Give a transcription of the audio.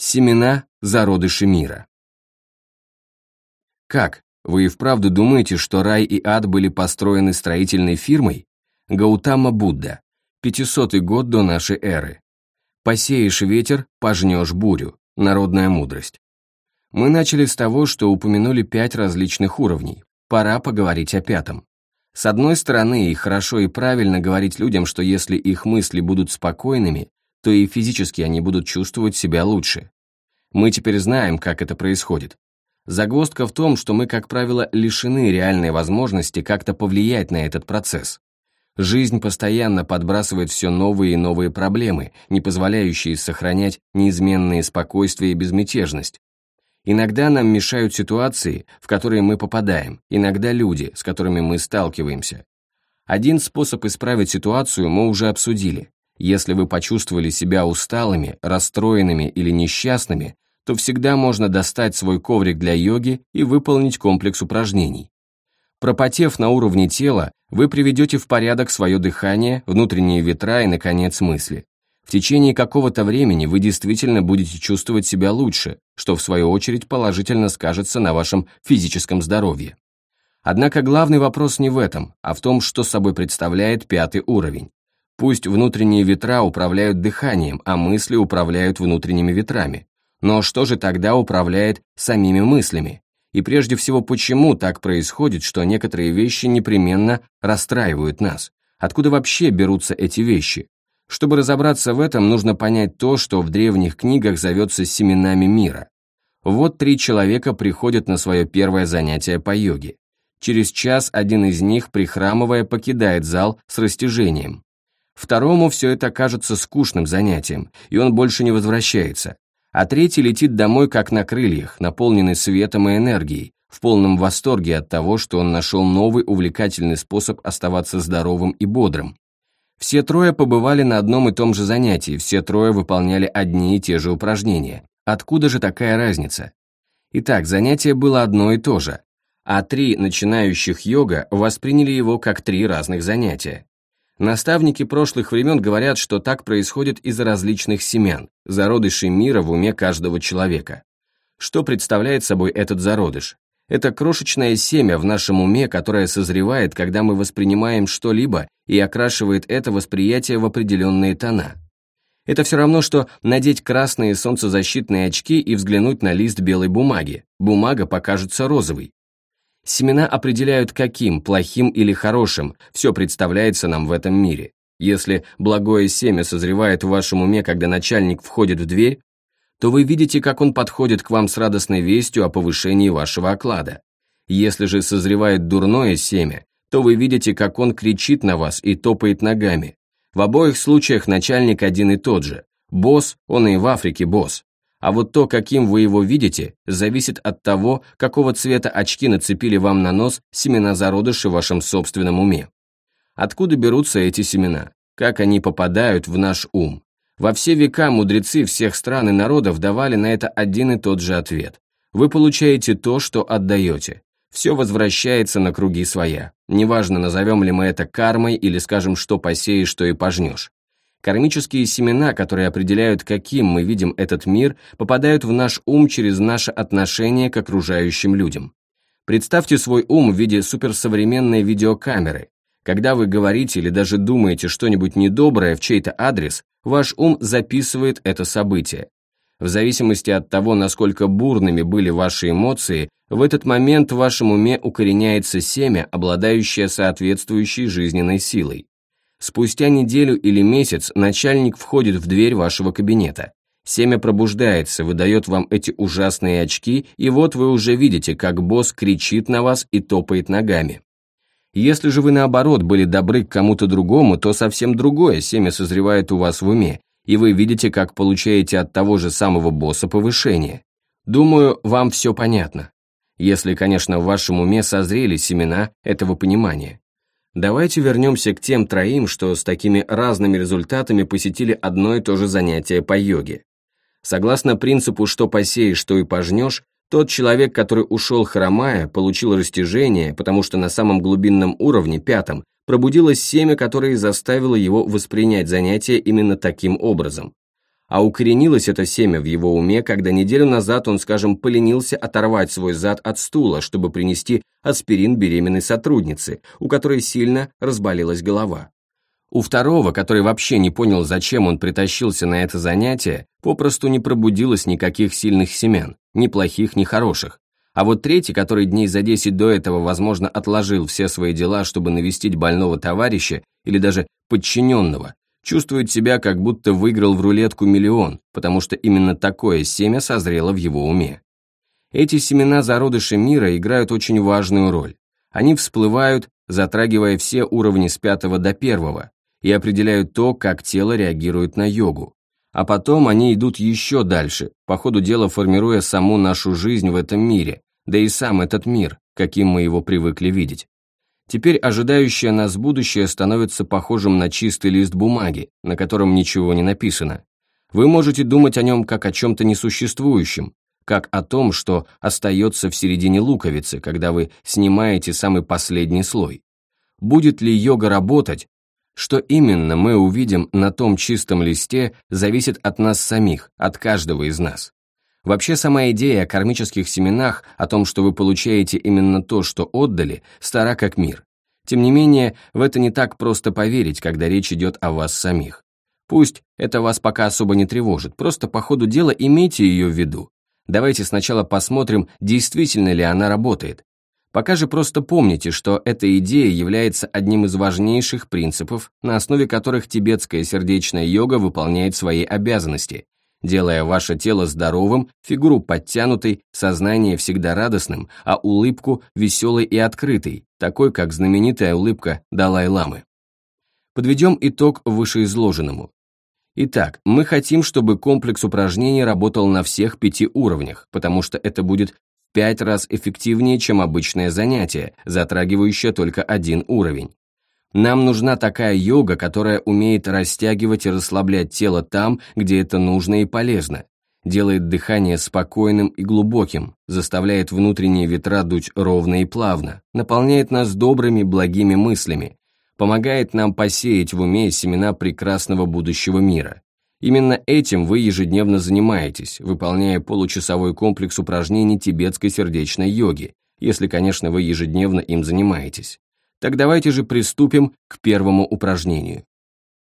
Семена – зародыши мира. Как? Вы и вправду думаете, что рай и ад были построены строительной фирмой? Гаутама Будда, 500 год до нашей эры. Посеешь ветер, пожнешь бурю. Народная мудрость. Мы начали с того, что упомянули пять различных уровней. Пора поговорить о пятом. С одной стороны, и хорошо и правильно говорить людям, что если их мысли будут спокойными, то и физически они будут чувствовать себя лучше. Мы теперь знаем, как это происходит. Загвоздка в том, что мы, как правило, лишены реальной возможности как-то повлиять на этот процесс. Жизнь постоянно подбрасывает все новые и новые проблемы, не позволяющие сохранять неизменное спокойствие и безмятежность. Иногда нам мешают ситуации, в которые мы попадаем, иногда люди, с которыми мы сталкиваемся. Один способ исправить ситуацию мы уже обсудили. Если вы почувствовали себя усталыми, расстроенными или несчастными, то всегда можно достать свой коврик для йоги и выполнить комплекс упражнений. Пропотев на уровне тела, вы приведете в порядок свое дыхание, внутренние ветра и, наконец, мысли. В течение какого-то времени вы действительно будете чувствовать себя лучше, что в свою очередь положительно скажется на вашем физическом здоровье. Однако главный вопрос не в этом, а в том, что собой представляет пятый уровень. Пусть внутренние ветра управляют дыханием, а мысли управляют внутренними ветрами. Но что же тогда управляет самими мыслями? И прежде всего, почему так происходит, что некоторые вещи непременно расстраивают нас? Откуда вообще берутся эти вещи? Чтобы разобраться в этом, нужно понять то, что в древних книгах зовется семенами мира. Вот три человека приходят на свое первое занятие по йоге. Через час один из них, прихрамывая, покидает зал с растяжением. Второму все это кажется скучным занятием, и он больше не возвращается. А третий летит домой как на крыльях, наполненный светом и энергией, в полном восторге от того, что он нашел новый увлекательный способ оставаться здоровым и бодрым. Все трое побывали на одном и том же занятии, все трое выполняли одни и те же упражнения. Откуда же такая разница? Итак, занятие было одно и то же, а три начинающих йога восприняли его как три разных занятия. Наставники прошлых времен говорят, что так происходит из-за различных семян, зародышей мира в уме каждого человека. Что представляет собой этот зародыш? Это крошечное семя в нашем уме, которое созревает, когда мы воспринимаем что-либо и окрашивает это восприятие в определенные тона. Это все равно, что надеть красные солнцезащитные очки и взглянуть на лист белой бумаги. Бумага покажется розовой. Семена определяют каким, плохим или хорошим, все представляется нам в этом мире. Если благое семя созревает в вашем уме, когда начальник входит в дверь, то вы видите, как он подходит к вам с радостной вестью о повышении вашего оклада. Если же созревает дурное семя, то вы видите, как он кричит на вас и топает ногами. В обоих случаях начальник один и тот же. Босс, он и в Африке босс. А вот то, каким вы его видите, зависит от того, какого цвета очки нацепили вам на нос семена зародыши в вашем собственном уме. Откуда берутся эти семена? Как они попадают в наш ум? Во все века мудрецы всех стран и народов давали на это один и тот же ответ. Вы получаете то, что отдаете. Все возвращается на круги своя. Неважно, назовем ли мы это кармой или скажем, что посеешь, что и пожнешь. Кармические семена, которые определяют, каким мы видим этот мир, попадают в наш ум через наше отношение к окружающим людям. Представьте свой ум в виде суперсовременной видеокамеры. Когда вы говорите или даже думаете что-нибудь недоброе в чей-то адрес, ваш ум записывает это событие. В зависимости от того, насколько бурными были ваши эмоции, в этот момент в вашем уме укореняется семя, обладающее соответствующей жизненной силой. Спустя неделю или месяц начальник входит в дверь вашего кабинета. Семя пробуждается, выдает вам эти ужасные очки, и вот вы уже видите, как босс кричит на вас и топает ногами. Если же вы наоборот были добры к кому-то другому, то совсем другое семя созревает у вас в уме, и вы видите, как получаете от того же самого босса повышение. Думаю, вам все понятно. Если, конечно, в вашем уме созрели семена этого понимания. Давайте вернемся к тем троим, что с такими разными результатами посетили одно и то же занятие по йоге. Согласно принципу «что посеешь, что и пожнешь», тот человек, который ушел хромая, получил растяжение, потому что на самом глубинном уровне, пятом, пробудилось семя, которое заставило его воспринять занятие именно таким образом. А укоренилось это семя в его уме, когда неделю назад он, скажем, поленился оторвать свой зад от стула, чтобы принести аспирин беременной сотруднице, у которой сильно разболелась голова. У второго, который вообще не понял, зачем он притащился на это занятие, попросту не пробудилось никаких сильных семян, ни плохих, ни хороших. А вот третий, который дней за десять до этого, возможно, отложил все свои дела, чтобы навестить больного товарища или даже подчиненного, чувствует себя, как будто выиграл в рулетку миллион, потому что именно такое семя созрело в его уме. Эти семена зародыши мира играют очень важную роль. Они всплывают, затрагивая все уровни с пятого до первого, и определяют то, как тело реагирует на йогу. А потом они идут еще дальше, по ходу дела формируя саму нашу жизнь в этом мире, да и сам этот мир, каким мы его привыкли видеть. Теперь ожидающее нас будущее становится похожим на чистый лист бумаги, на котором ничего не написано. Вы можете думать о нем как о чем-то несуществующем, как о том, что остается в середине луковицы, когда вы снимаете самый последний слой. Будет ли йога работать? Что именно мы увидим на том чистом листе, зависит от нас самих, от каждого из нас. Вообще сама идея о кармических семенах, о том, что вы получаете именно то, что отдали, стара как мир. Тем не менее, в это не так просто поверить, когда речь идет о вас самих. Пусть это вас пока особо не тревожит, просто по ходу дела имейте ее в виду. Давайте сначала посмотрим, действительно ли она работает. Пока же просто помните, что эта идея является одним из важнейших принципов, на основе которых тибетская сердечная йога выполняет свои обязанности, делая ваше тело здоровым, фигуру подтянутой, сознание всегда радостным, а улыбку веселой и открытой, такой как знаменитая улыбка Далай-ламы. Подведем итог вышеизложенному. Итак, мы хотим, чтобы комплекс упражнений работал на всех пяти уровнях, потому что это будет в пять раз эффективнее, чем обычное занятие, затрагивающее только один уровень. Нам нужна такая йога, которая умеет растягивать и расслаблять тело там, где это нужно и полезно, делает дыхание спокойным и глубоким, заставляет внутренние ветра дуть ровно и плавно, наполняет нас добрыми, благими мыслями, помогает нам посеять в уме семена прекрасного будущего мира. Именно этим вы ежедневно занимаетесь, выполняя получасовой комплекс упражнений тибетской сердечной йоги, если, конечно, вы ежедневно им занимаетесь. Так давайте же приступим к первому упражнению.